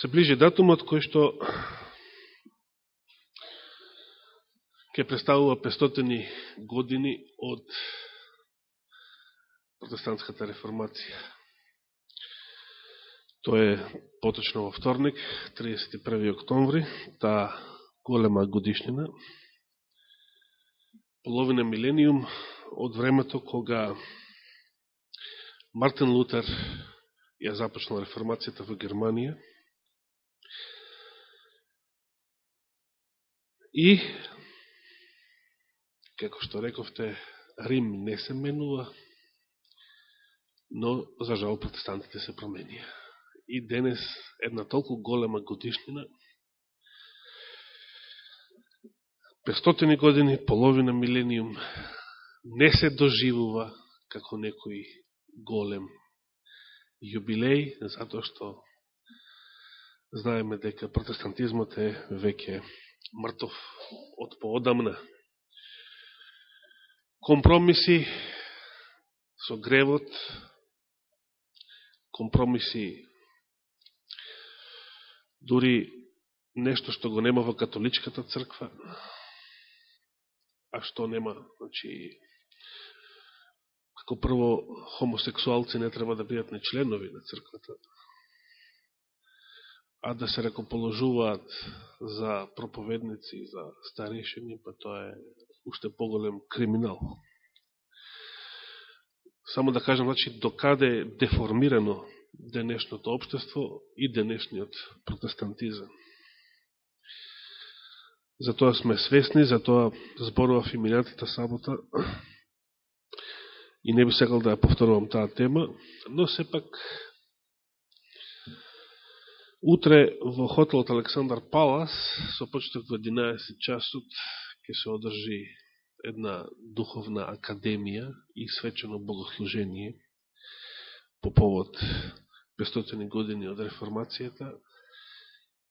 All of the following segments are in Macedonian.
се ближи датумот кој што ќе представува 500 години од протестантската реформација. Тоа е поточно во вторник, 31. октомври, таа голема годишнина, половина милениум од времето кога Мартин Лутер ја започнал реформацијата во Германија и како што рековте Рим не се менува но за жал протестантите се променија и денес една толку голема годишнина. 500 години, половина милениум не се доживува како некој голем јубилеј, затоа што знаеме дека протестантизмот е веќе мртов од поодамна. Компромиси со гревот, компромиси дури нешто што го нема во католичката црква, а што нема, значи, како прво, хомосексуалци не треба да бидат нечленови на црквата, а да се рекоположуваат за проповедници, за старешени, па тоа е уште поголем криминал. Само да кажам, значи, докаде е деформирано денешното обштество и денешниот протестантизам. Затоа сме свесни, затоа зборував и минатата сабота и не би сакал да ја повторувам таа тема, но сепак утре во хотелот Александар Палас со почеток во 11 часот ќе се одржи една духовна академија и свечено богослужение по повод 500 години од реформацијата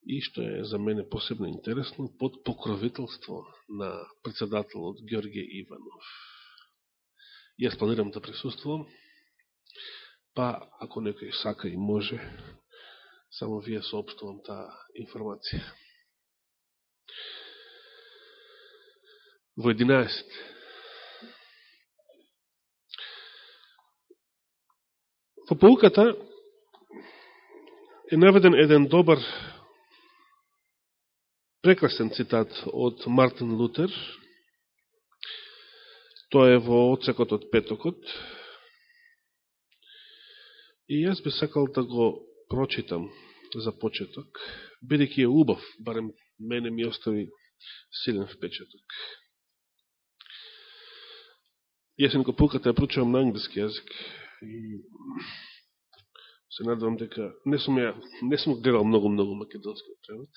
и што е за мене посебно интересно, под покровителство на председателот Георгije Иванов. Јас планирам да присуствувам, па ако некој сака и може, само вие сообщувам таа информација. Во 11. Во полуката е наведен еден добар прекрасен цитат од Мартин Лутер. Тоа е во оцекот од петокот. И јас би сакал да го прочитам за почеток, бидеќи е убав, барем мене ми остави силен впечаток. Јас го пуката ја прочувам на англиски јазик и се надавам дека не сум ја, не сум гледал многу-многу македонски превод.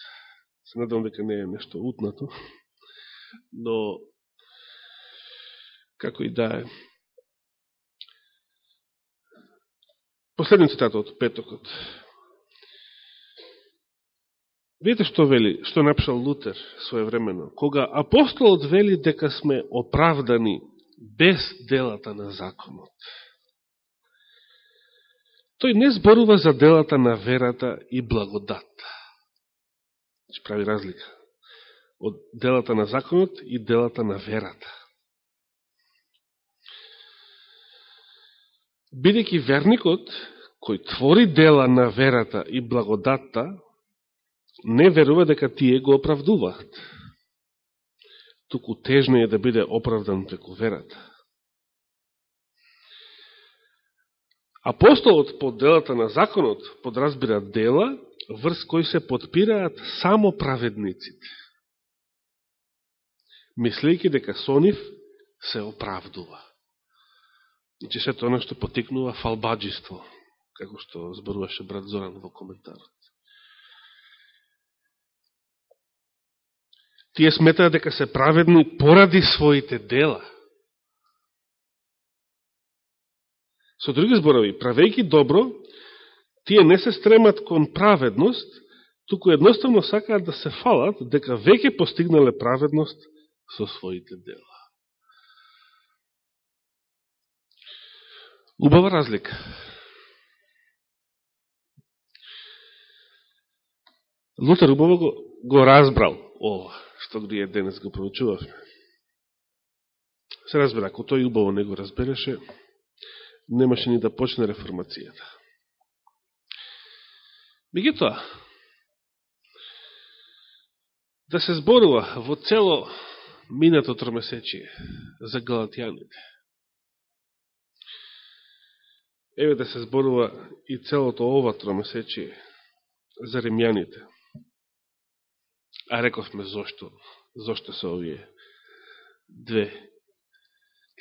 Се надам дека не е нешто утнато, но како и да е. Последен цитат од петокот. Видите што вели, што напишал Лутер своевремено. Кога апостолот вели дека сме оправдани без делата на законот, тој не зборува за делата на верата и благодатта. Значи прави разлика од делата на законот и делата на верата. Бидејќи верникот, кој твори дела на верата и благодатта, не верува дека тие го оправдуваат. Туку тежно е да биде оправдан преку верата. Апостолот под делата на законот подразбира дела врз кои се подпираат само праведниците, мислејќи дека со нив се оправдува. Значи, се тоа што потикнува фалбаджиство, како што зборуваше брат Зоран во коментарот. Тие сметаат дека се праведни поради своите дела. Со други зборови, правејќи добро, тие не се стремат кон праведност, туку едноставно сакаат да се фалат дека веќе постигнале праведност со своите дела. Убава разлика. Лутер убаво го, го разбрал ова, што ние денес го проучувавме. Се разбира, ако тој убаво не го разбереше, немаше ни да почне реформацијата. Мегутоа, да се зборува во цело минато тромесечие за галатијаните. Еве да се зборува и целото ова тромесечие за римјаните. А рековме зошто, зошто се овие две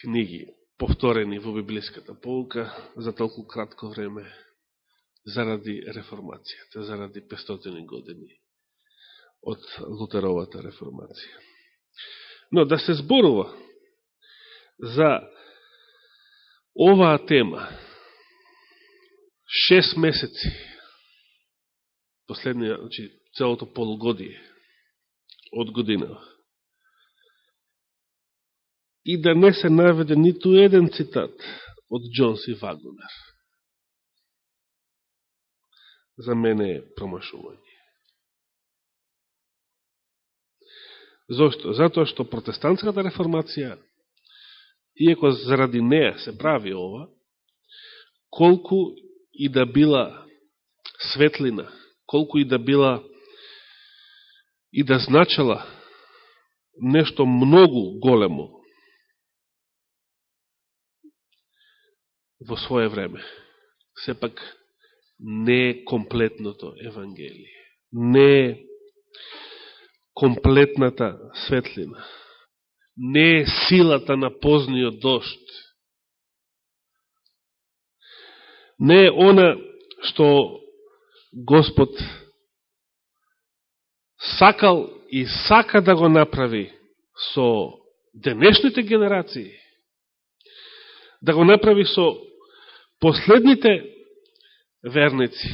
книги повторени во библиската полка за толку кратко време заради реформацијата, заради 500 години од Лутеровата реформација. Но да се зборува за оваа тема шест месеци последниот, значи целото полугодие од година и да не се наведе ниту еден цитат од Джонси и Вагонер. За мене е промашување. Зошто? Затоа што протестантската реформација, иако заради неја се прави ова, колку и да била светлина, колку и да била и да значала нешто многу големо во своје време. Сепак не е комплетното Евангелие. Не е комплетната светлина. Не е силата на позниот дошт. Не е она што Господ сакал и сака да го направи со денешните генерации, да го направи со последните верници.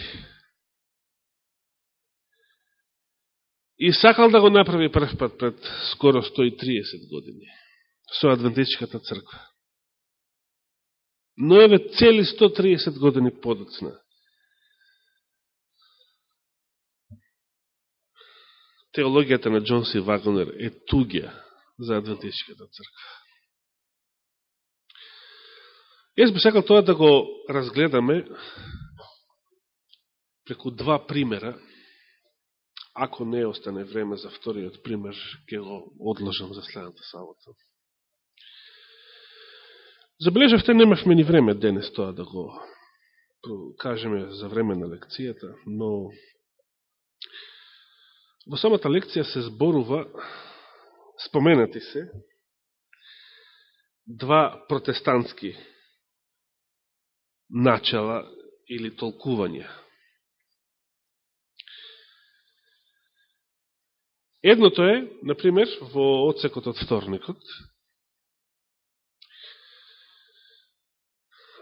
И сакал да го направи прв пат пред скоро 130 години со Адвентичката црква. Но еве цели 130 години подоцна. Теологијата на Джонси Вагнер е туѓа за Адвентичката црква. Јас би сакал тоа да го разгледаме преку два примера. Ако не остане време за вториот пример, ќе го одложам за следната сабота. Забележавте, немавме ни време денес тоа да го кажеме за време на лекцијата, но во самата лекција се зборува, споменати се, два протестантски начала или толкувања. Едното е, например, во одсекот од вторникот,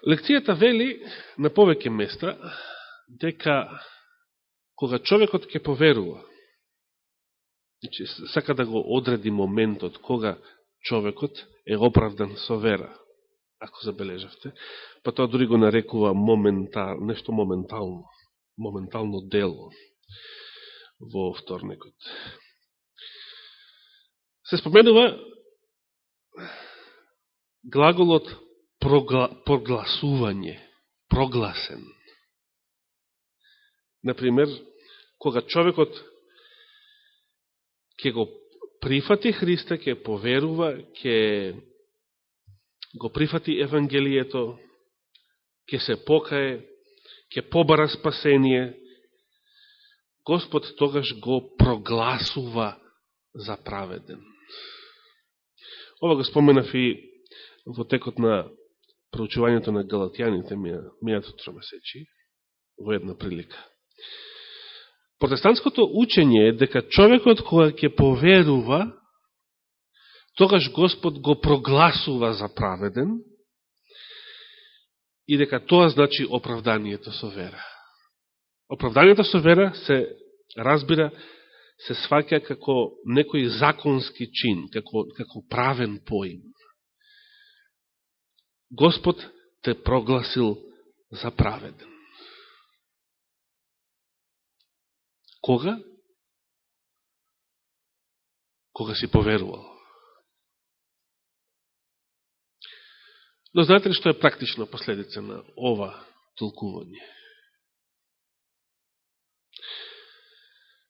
лекцијата вели на повеќе места дека кога човекот ќе поверува, значи, сака да го одреди моментот кога човекот е оправдан со вера, ако забележавте, па тоа дори го нарекува момента, нешто моментално, моментално дело во вторникот. Се споменува глаголот прогла, прогласување, прогласен. Например, кога човекот ќе го прифати Христа, ќе поверува, ќе го прифати Евангелието, ќе се покае, ќе побара спасение, Господ тогаш го прогласува за праведен. Ова го споменав и во текот на проучувањето на галатјаните мијато тромесечи, во една прилика. Протестантското учење е дека човекот која ќе поверува тогаш Господ го прогласува за праведен и дека тоа значи оправданието со вера. Оправданието со вера се разбира, се сваќа како некој законски чин, како, како правен поим. Господ те прогласил за праведен. Кога? кога си поверувал. Но знаете ли што е практична последица на ова толкување?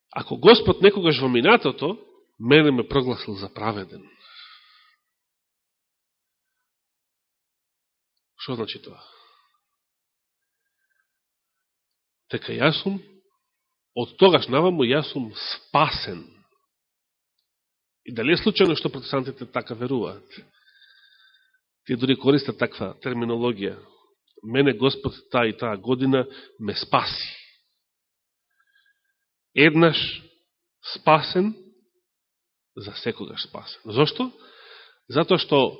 Ако Господ некогаш во минатото, мене ме прогласил за праведен. Што значи тоа? Така јас сум, од тогаш наваму јас сум спасен. И дали е случайно што протестантите така веруваат? Тие дори користат таква терминологија. Мене Господ таа и таа година ме спаси. Еднаш спасен, за секогаш спасен. Зошто? Затоа што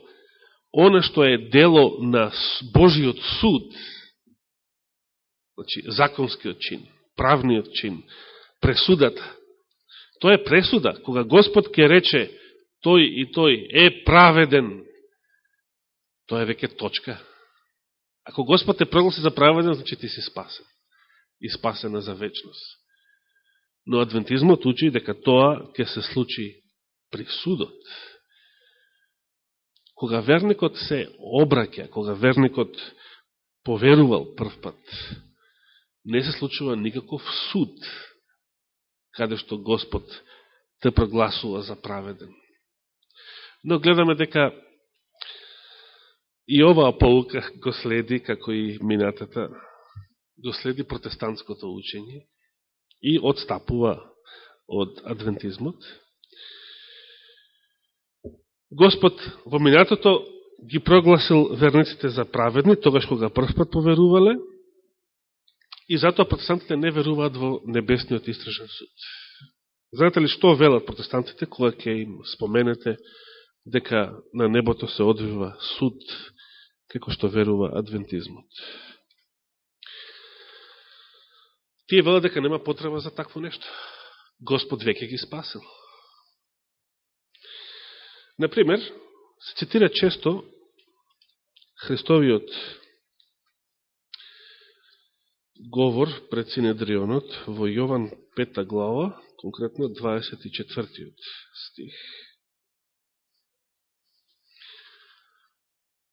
оно што е дело на Божиот суд, значи законскиот чин, правниот чин, пресудата, тоа е пресуда, кога Господ ке рече тој и тој е праведен, Тоа е веќе точка. Ако Господ те прогласи за праведен, значи ти си спасен. И спасена за вечност. Но адвентизмот учи дека тоа ќе се случи при судот. Кога верникот се обраќа, кога верникот поверувал прв пат, не се случува никаков суд, каде што Господ те прогласува за праведен. Но гледаме дека И оваа полука го следи, како и минатата, го следи протестантското учење и отстапува од адвентизмот. Господ во минатото ги прогласил верниците за праведни, тогаш кога прв пат поверувале, и затоа протестантите не веруваат во небесниот истражен суд. Знаете ли што велат протестантите, кога ќе им споменете дека на небото се одвива суд како што верува адвентизмот. Тие велат дека нема потреба за такво нешто. Господ веќе ги спасил. Например, се цитира често Христовиот говор пред Синедрионот во Јован 5 глава, конкретно 24 стих.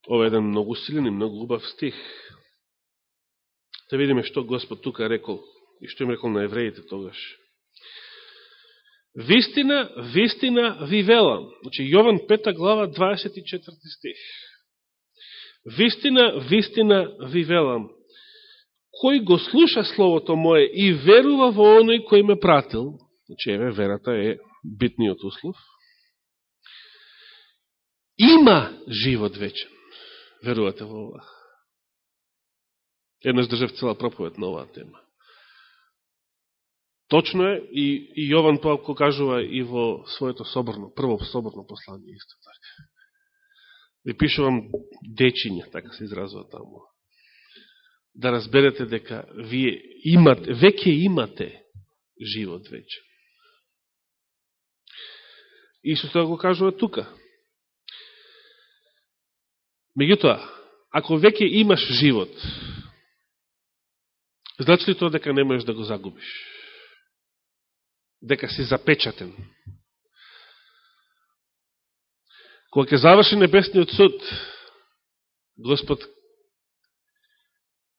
Ова е еден многу силен и многу убав стих. Да видиме што Господ тука рекол и што им рекол на евреите тогаш. Вистина, вистина ви велам. Значи, Јован 5 глава, 24 стих. Вистина, вистина ви велам. Кој го слуша Словото Моje и верува во оној кој ме пратил, значи, еве, верата е битниот услов, има живот вечен верувате во ова. Еднаш држав цела проповед на оваа тема. Точно е, и, и Јован Павко кажува и во своето соборно, прво соборно послание исто така. Ви пишувам дечиња, така се изразува таму. Да разберете дека вие имате, веќе имате живот веќе. Исус тоа го кажува тука. Меѓутоа, ако веќе имаш живот, значи ли тоа дека не можеш да го загубиш? Дека си запечатен? Кога ќе заврши небесниот суд, Господ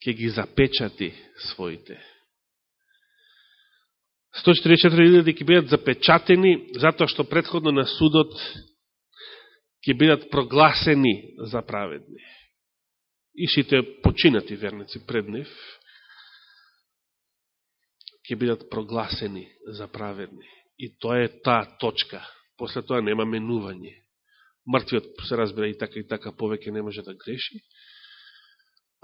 ќе ги запечати своите. 144.000 ќе бидат запечатени, затоа што предходно на судот ќе бидат прогласени за праведни. И сите починати верници пред нив ќе бидат прогласени за праведни. И тоа е таа точка. После тоа нема менување. Мртвиот се разбира и така и така повеќе не може да греши.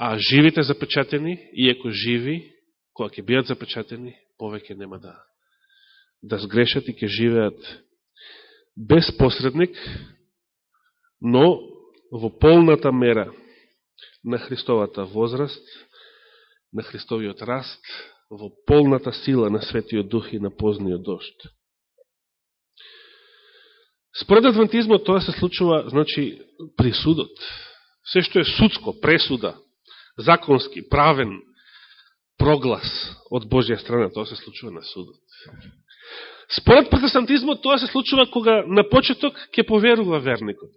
А живите запечатени, иеко живи, кога ќе бидат запечатени, повеќе нема да да сгрешат и ќе живеат без посредник, но во полната мера на Христовата возраст, на Христовиот раст, во полната сила на Светиот Дух и на позниот дошт. Според адвентизмот тоа се случува, значи, при судот. Се што е судско, пресуда, законски, правен проглас од Божја страна, тоа се случува на судот. Според протестантизмот тоа се случува кога на почеток ќе поверува верникот.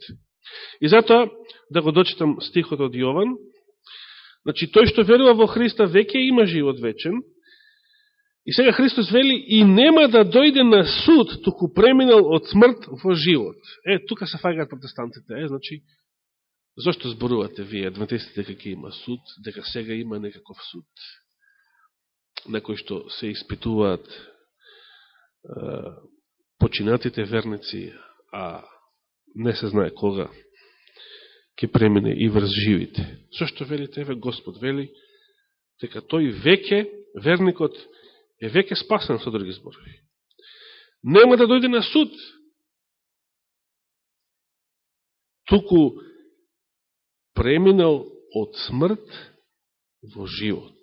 И затоа, да го дочитам стихот од Јован, значи тој што верува во Христа веќе има живот вечен, и сега Христос вели и нема да дојде на суд, туку преминал од смрт во живот. Е, тука се фагаат протестантите, е, значи, Зошто зборувате вие, адвентистите, дека има суд, дека сега има некаков суд, на кој што се испитуваат починатите верници, а не се знае кога ќе премине и врз живите. Зошто велите, еве Господ вели, дека тој веќе, верникот, е веќе спасен со други зборови. Нема да дојде на суд, туку преминал од смрт во живот.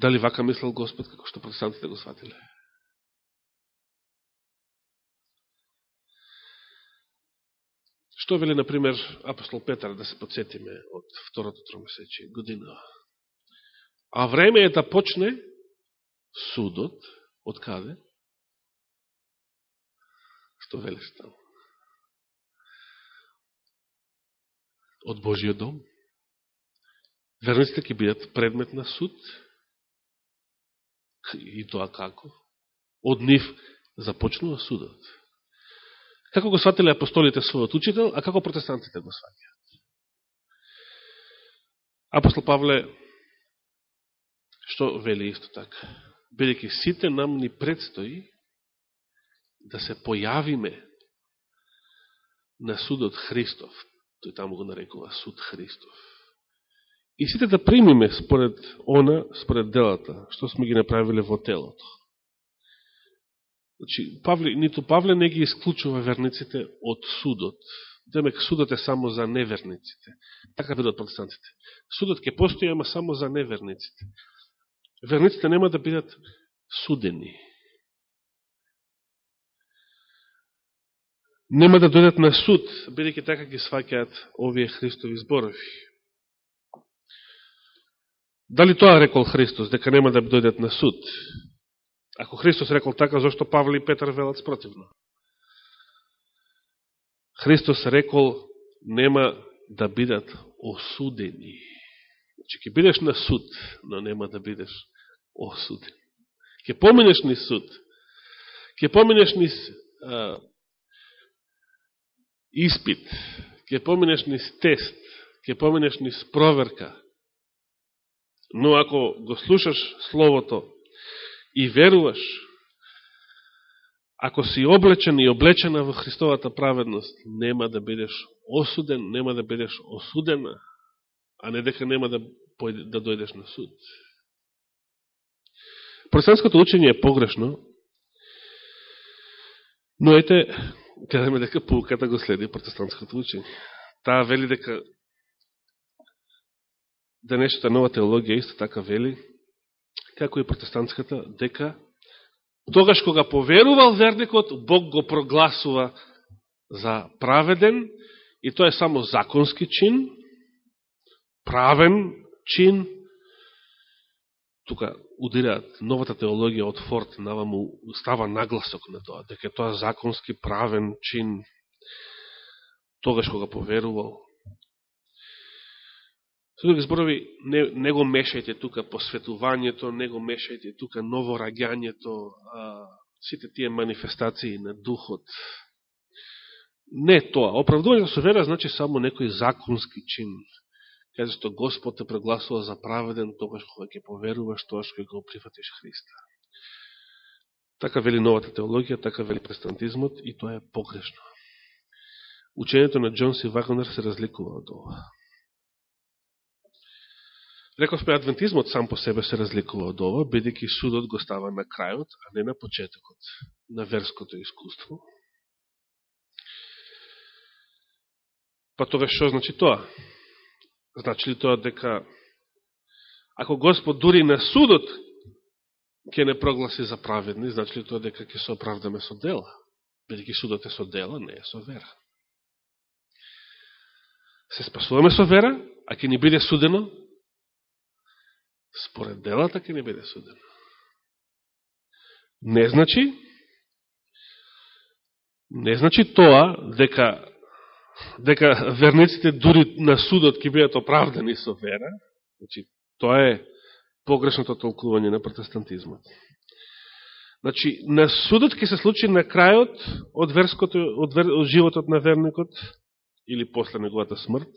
Дали вака мислел Господ, како што протестантите го сватиле? Што вели, например, апостол Петар, да се подсетиме од второто тромесече година? А време е да почне судот, од каде? Што велиш таму? Од Божиот дом. Верниците ќе бидат предмет на суд, И тоа како? Од нив започнува судот. Како го сватиле апостолите својот учител, а како протестантите го сватиат? Апостол Павле, што вели исто така? Бидеќи сите нам ни предстои да се појавиме на судот Христов. Тој таму го нарекува суд Христов и сите да примиме според она, според делата, што сме ги направиле во телото. Значи, Павле, ниту Павле не ги исклучува верниците од судот. Демек, судот е само за неверниците. Така бидат протестантите. Судот ќе постои, ама само за неверниците. Верниците нема да бидат судени. Нема да дојдат на суд, бидеќи така ги сваќаат овие Христови зборови. Дали тоа рекол Христос, дека нема да дојдат на суд? Ако Христос рекол така, зашто Павле и Петар велат спротивно? Христос рекол нема да бидат осудени. Значи, ќе бидеш на суд, но нема да бидеш осуден. Ќе поминеш ни суд. Ќе поминеш ни испит. Ќе поминеш ни тест. Ќе поминеш ни проверка Но ако го слушаш Словото и веруваш, ако си облечен и облечена во Христовата праведност, нема да бидеш осуден, нема да бидеш осудена, а не дека нема да, да дојдеш на суд. Протестантското учење е погрешно, но ете, кажеме дека пулката го следи протестантското учење. Таа вели дека да денешната нова теологија исто така вели, како и протестантската, дека тогаш кога поверувал верникот, Бог го прогласува за праведен и тоа е само законски чин, правен чин. Тука удираат новата теологија од Форт, наваму става нагласок на тоа, дека тоа законски правен чин тогаш кога поверувал Со други зборови, не, не го мешајте тука посветувањето, не го мешајте тука новораѓањето, а, сите тие манифестации на духот. Не тоа. Оправдување со вера значи само некој законски чин. Каде што Господ те прегласува за праведен тогаш кога ќе поверуваш, тогаш кога го прифатиш Христа. Така вели новата теологија, така вели престантизмот и тоа е погрешно. Учењето на Джон и Вагнер се разликува од ова. Рековме, адвентизмот сам по себе се разликува од ова, бидеќи судот го става на крајот, а не на почетокот на верското искуство. Па тоа што значи тоа? Значи ли тоа дека ако Господ дури на судот ќе не прогласи за праведни, значи ли тоа дека ќе се оправдаме со дела? Бидеќи судот е со дела, не е со вера. Се спасуваме со вера, а ќе ни биде судено според делата ќе не биде судено. Не значи, не значи тоа дека дека верниците дури на судот ќе бидат оправдани со вера, значи тоа е погрешното толкување на протестантизмот. Значи, на судот ќе се случи на крајот од, верското, од, вер, од животот на верникот или после неговата смрт,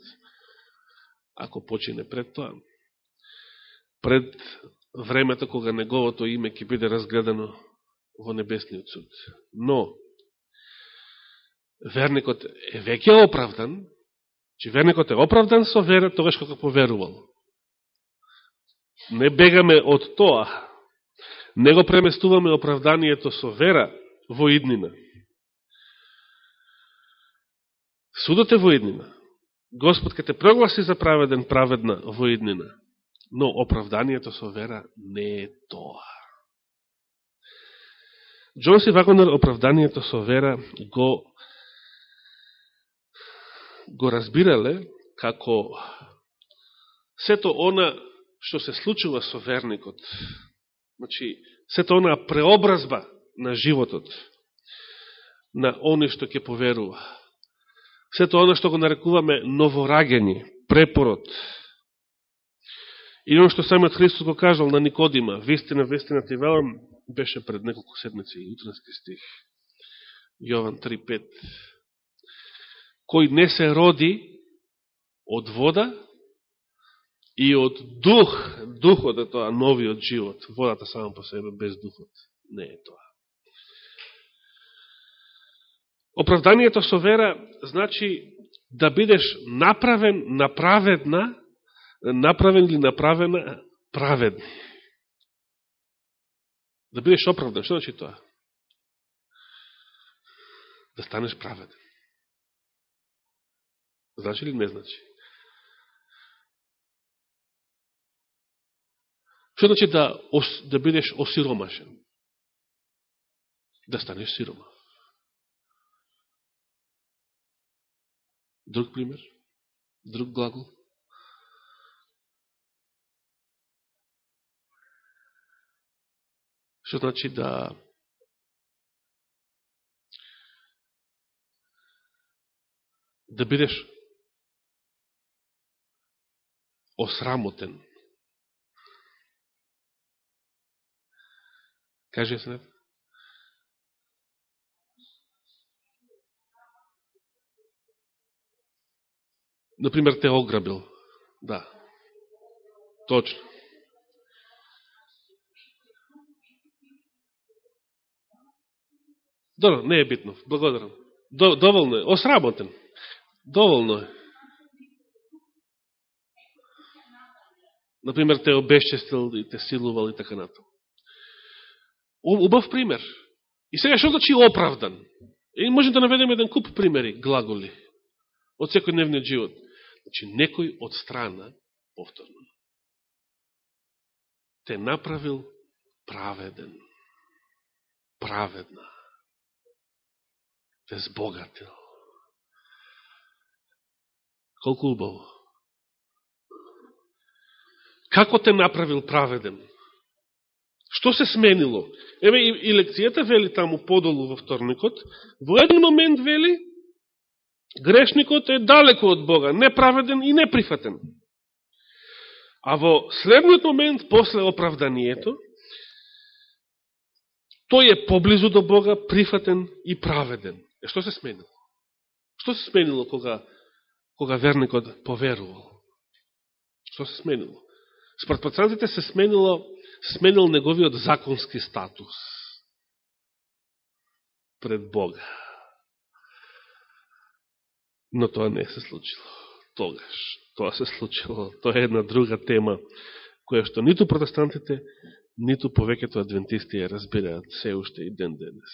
ако почине пред тоа. Пред времето кога неговото име ќе биде разгледано во небесниот суд. Но, верникот е веќе оправдан, че верникот е оправдан со вера тогаш како поверувал. Не бегаме од тоа. Не го преместуваме оправданието со вера во иднина. Судот е во иднина. Господ ке те прогласи за праведен праведна во иднина. Но оправданието со вера не е тоа. Джонси Вагонер оправданието со вера го го разбирале како сето она што се случува со верникот, значи, сето она преобразба на животот, на оне што ќе поверува, сето она што го нарекуваме новораѓање, препорот, и оно што самиот Христос го кажал на Никодима, вистина, вистина ти велам, беше пред неколку седмици, утренски стих, Јован 3.5, кој не се роди од вода и од дух, духот е тоа новиот живот, водата само по себе без духот не е тоа. Оправданието со вера значи да бидеш направен, направедна, направен или направена праведни. Да бидеш оправдан, што значи тоа? Да станеш праведен. Значи ли не значи? Што значи да, да бидеш осиромашен? Да станеш сирома. Друг пример? Друг глагол? Што значи да да бидеш осрамотен. Каже се Например, те ограбил. Да. Точно. Добро, не е битно. Благодарам. Доволно е. Осрамотен. Доволно е. Например, те обесчестил и те силувал и така нато. Убав пример. И сега што значи оправдан? И можем да наведеме еден куп примери, глаголи, од секој дневниот живот. Значи, некој од страна, повторно, те направил праведен, праведна, те збогатил. Колку убаво. Како те направил праведен? Што се сменило? Еве и, и лекцијата вели таму подолу во вторникот, во еден момент вели, грешникот е далеко од Бога, неправеден и неприфатен. А во следниот момент, после оправданието, тој е поблизу до Бога, прифатен и праведен. Е, што се сменило? Што се сменило кога, кога верникот поверувал? Што се сменило? Според пацантите се сменило, сменил неговиот законски статус пред Бога. Но тоа не се случило. Тогаш. Тоа се случило. Тоа е една друга тема, која што ниту протестантите, ниту повеќето адвентисти ја разбираат се уште и ден денес.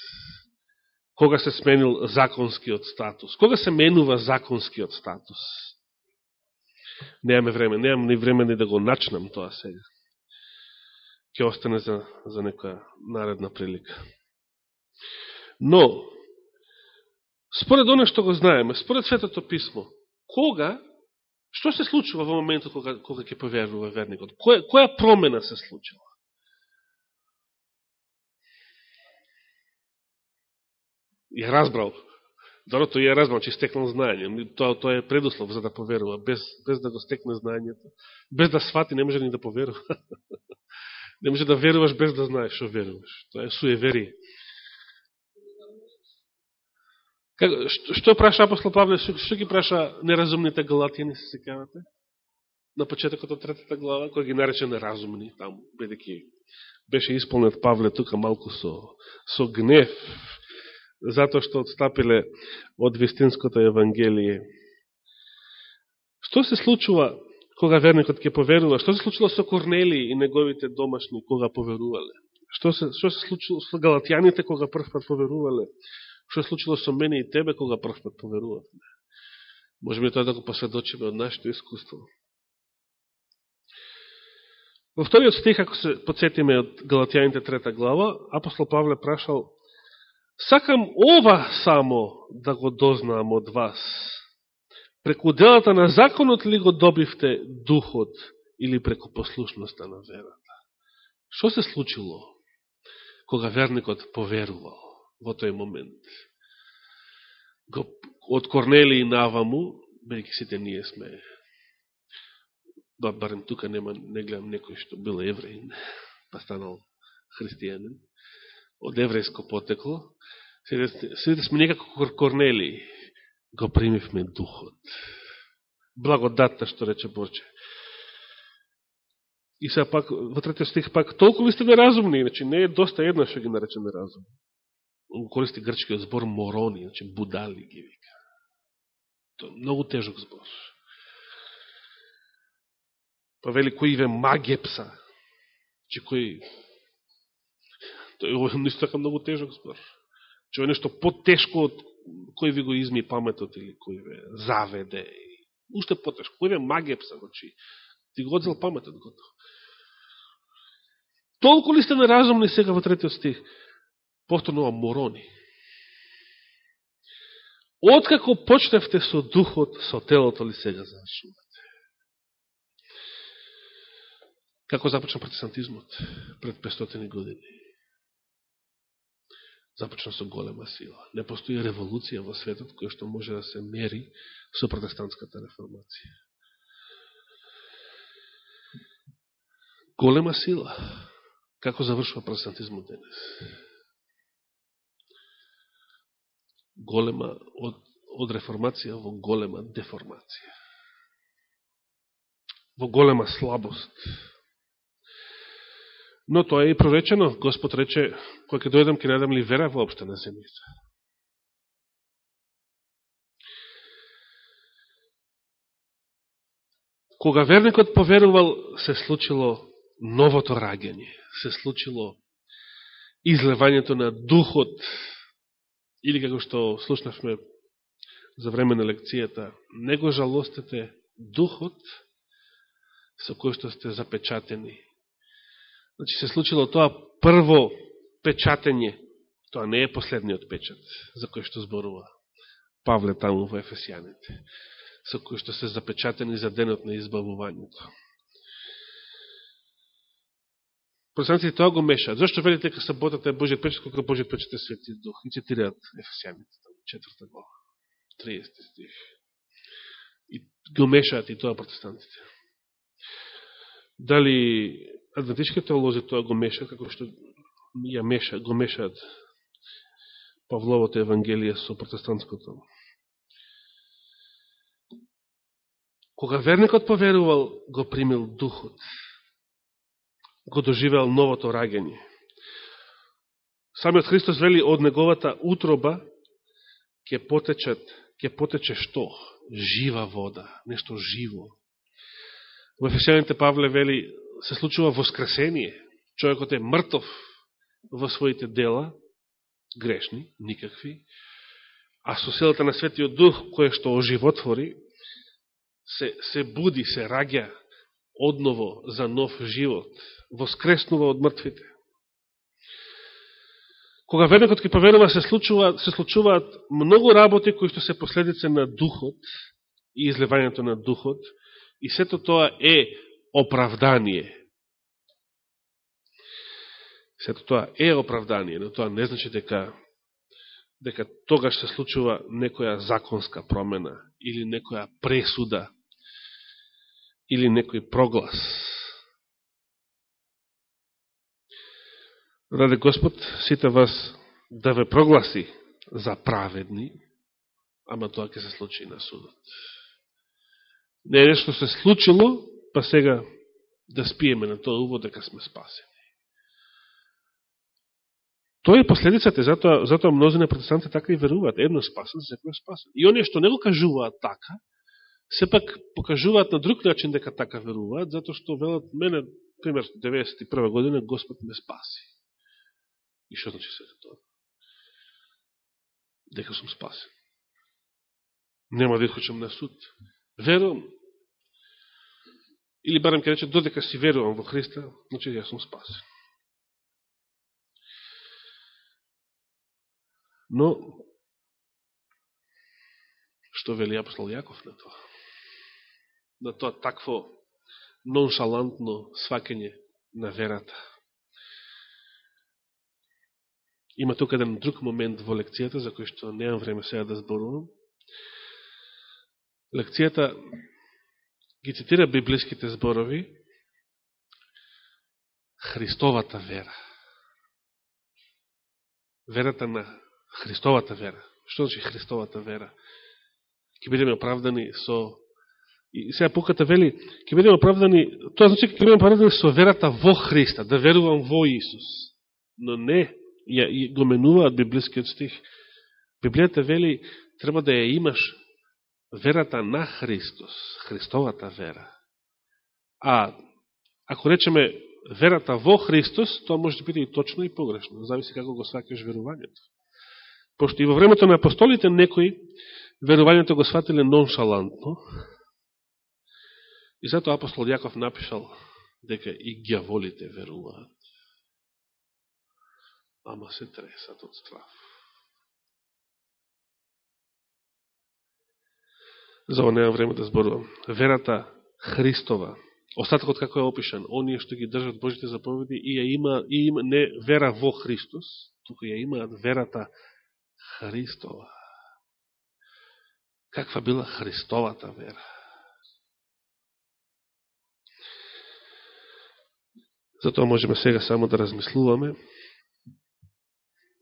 Кога се сменил законскиот статус? Кога се менува законскиот статус? Немаме време, немам ни време ни да го начнам тоа сега. Ке остане за, за некоја наредна прилика. Но, според оно што го знаеме, според Светото Писмо, кога Што се случува во моментот кога, кога ќе поверува верникот? Која, која промена се случила? Ја разбрал. Добро, ја разбрал, че стекнал знаење. Тоа, тоа е предуслов за да поверува. Без, без да го стекне знаењето. Без да свати, не може ни да поверува. не може да веруваш без да знаеш што веруваш. Тоа е суеверие. Како, што, што праша апостол Павле? Што, што ги праша неразумните галатијани, се секавате? На почетокот од третата глава, кој ги нарече неразумни, таму, бедеќи беше исполнет Павле тука малку со, со гнев, затоа што отстапиле од вистинското Евангелие. Што се случува кога верникот ќе поверува? Што се случило со Корнели и неговите домашни кога поверувале? Што се, што се случило со галатјаните кога прв пат поверувале? Што се случило со мене и тебе кога прв пат поверувавме? Можеме тоа да го посведочиме од нашето искуство. Во вториот стих, ако се подсетиме од Галатјаните трета глава, апостол Павле прашал Сакам ова само да го дознаам од вас. Преку делата на законот ли го добивте духот или преку послушноста на верата? Што се случило кога верникот поверувал во тој момент? Го, од Корнели и наваму, бејќи сите ние сме барем тука нема, не гледам некој што бил евреин, па станал христијанин, од еврејско потекло, сите сме некако Корнели, го примивме духот. Благодатта, што рече Борче. И сега пак, во третиот стих пак, толку ли сте неразумни, значи не е доста една што ги нарече неразумни. Он користи грчкиот збор морони, значи будали ги вика. Тоа е многу тежок збор. Па вели кој ве магепса, значи, че кои Тој е исто така многу тежок збор. Че е нешто потешко од кој ви го изми паметот или кој ве заведе. Уште потешко. Кој ве магепса, значи, ти го одзел паметот готово. Толку ли сте неразумни сега во третиот стих? Повторнува морони. Откако почневте со духот, со телото ли сега завршувате? Како започна протестантизмот пред 500 години? Започна со голема сила. Не постои револуција во светот која што може да се мери со протестантската реформација. Голема сила. Како завршува протестантизмот денес? Голема од, од реформација во голема деформација. Во голема слабост Но тоа е и проречено. Господ рече, кога ќе дојдам, ќе најдам ли вера воопште на земјата. Кога верникот поверувал, се случило новото раѓање. Се случило излевањето на духот, или како што слушнавме за време на лекцијата, не го жалостете духот со кој што сте запечатени Значи се случило тоа прво печатење, тоа не е последниот печат, за кој што зборува Павле таму во Ефесијаните, со кој што се запечатени за денот на избавувањето. Протестантите тоа го мешаат. Зошто велите дека саботата е Божиот печат, кога Божиот печат е Свети Дух? И цитираат Ефесијаните, четврта глава, 30 стих. И го мешаат и тоа протестантите. Дали адвентичките теолози тоа го меша, како што ја меша, го мешаат Павловото Евангелие со протестантското. Кога верникот поверувал, го примил духот, го доживеал новото раѓање. Самиот Христос вели од неговата утроба ќе потечат, ќе потече што? Жива вода, нешто живо. Во Ефесијаните Павле вели се случува воскресение. Човекот е мртов во своите дела, грешни, никакви, а со силата на Светиот Дух, кој што оживотвори, се, се буди, се раѓа одново за нов живот, воскреснува од мртвите. Кога верникот ки поверува, се, случува, се случуваат многу работи кои што се последице на Духот, и излевањето на духот, и сето тоа е оправдание. Сето тоа е оправдание, но тоа не значи дека дека тогаш се случува некоја законска промена или некоја пресуда или некој проглас. Раде Господ сите вас да ве прогласи за праведни, ама тоа ќе се случи на судот. Не е нешто се случило, па сега да спиеме на тоа увод дека сме спасени. Тоа е последицата, затоа, затоа мнозина протестанти така и веруваат. Едно спасен, секој спасен. И оние што не го кажуваат така, сепак покажуваат на друг начин дека така веруваат, затоа што велат мене, пример, 91 година, Господ ме спаси. И што значи се тоа? Дека сум спасен. Нема да изхочам на суд. Верувам. Или барем ке рече, додека си верувам во Христа, значи ја сум спасен. Но, што вели апостол Јаков на тоа? На тоа такво ноншалантно свакење на верата. Има тука еден друг момент во лекцијата, за кој што неам време сега да зборувам. Лекцијата ги цитира библиските зборови Христовата вера. Верата на Христовата вера. Што значи Христовата вера? Ке бидеме оправдани со... И сега пуката вели, ке бидеме оправдани, тоа значи ке бидеме оправдани со верата во Христа, да верувам во Исус. Но не, ја, го менуваат библискиот стих. Библијата вели, треба да ја имаш верата на Христос, Христовата вера. А, ако речеме верата во Христос, тоа може да биде и точно и погрешно. Зависи како го свакаш верувањето. Пошто и во времето на апостолите некои верувањето го сватиле ноншалантно, и затоа апостол Јаков напишал дека и гјаволите веруваат. Ама се тресат од страв. За ова немам време да зборувам. Верата Христова, остатокот како е опишан, оние што ги држат Божите заповеди и ја има, и има не вера во Христос, туку ја имаат верата Христова. Каква била Христовата вера? Затоа можеме сега само да размислуваме.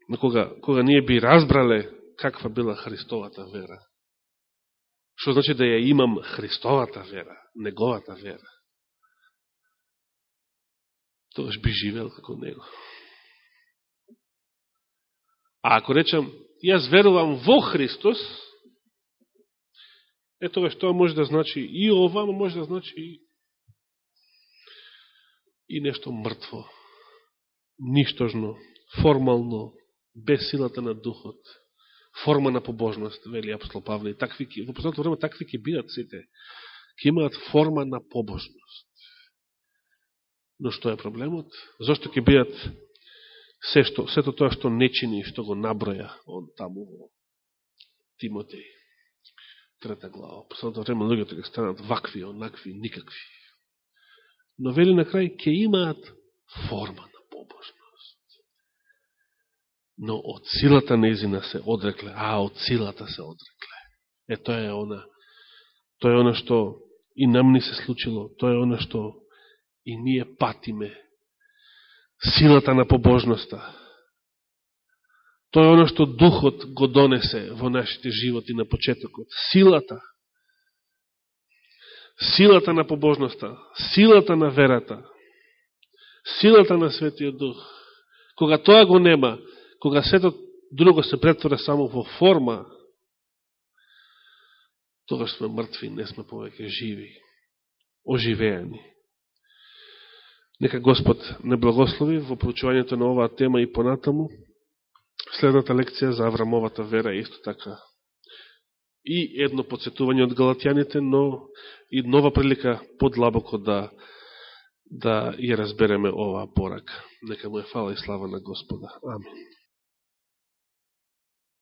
Но кога, кога ние би разбрале каква била Христовата вера, што значи да ја имам Христовата вера, неговата вера, тогаш би живел како него. А ако речам, јас верувам во Христос, е тоа што може да значи и ова, но може да значи и, и нешто мртво, ништожно, формално, без силата на духот, форма на побожност, вели апостол Павле. Такви, во последното време такви ќе бидат сите. Ќе имаат форма на побожност. Но што е проблемот? Зошто ќе бидат се што, сето тоа што не чини, што го наброја он таму во Тимотеј. Трета глава. Последното време луѓето ќе станат вакви, онакви, никакви. Но вели на крај, ќе имаат форма. Но од силата незина се одрекле, а од силата се одрекле. Е, тоа е она, тоа е она што и нам ни се случило, тоа е она што и ние патиме силата на побожноста. Тоа е оно што Духот го донесе во нашите животи на почетокот. Силата. Силата на побожноста. Силата на верата. Силата на Светиот Дух. Кога тоа го нема, кога сето друго се претвора само во форма, тогаш сме мртви, не сме повеќе живи, оживеани. Нека Господ не благослови во проучувањето на оваа тема и понатаму. Следната лекција за Аврамовата вера е исто така и едно подсетување од галатјаните, но и нова прилика подлабоко да, да ја разбереме оваа порака. Нека му е фала и слава на Господа. Амин.